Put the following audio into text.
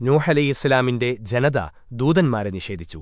നൂഹലി ഇസ്ലാമിന്റെ ജനത ദൂതന്മാരെ നിഷേധിച്ചു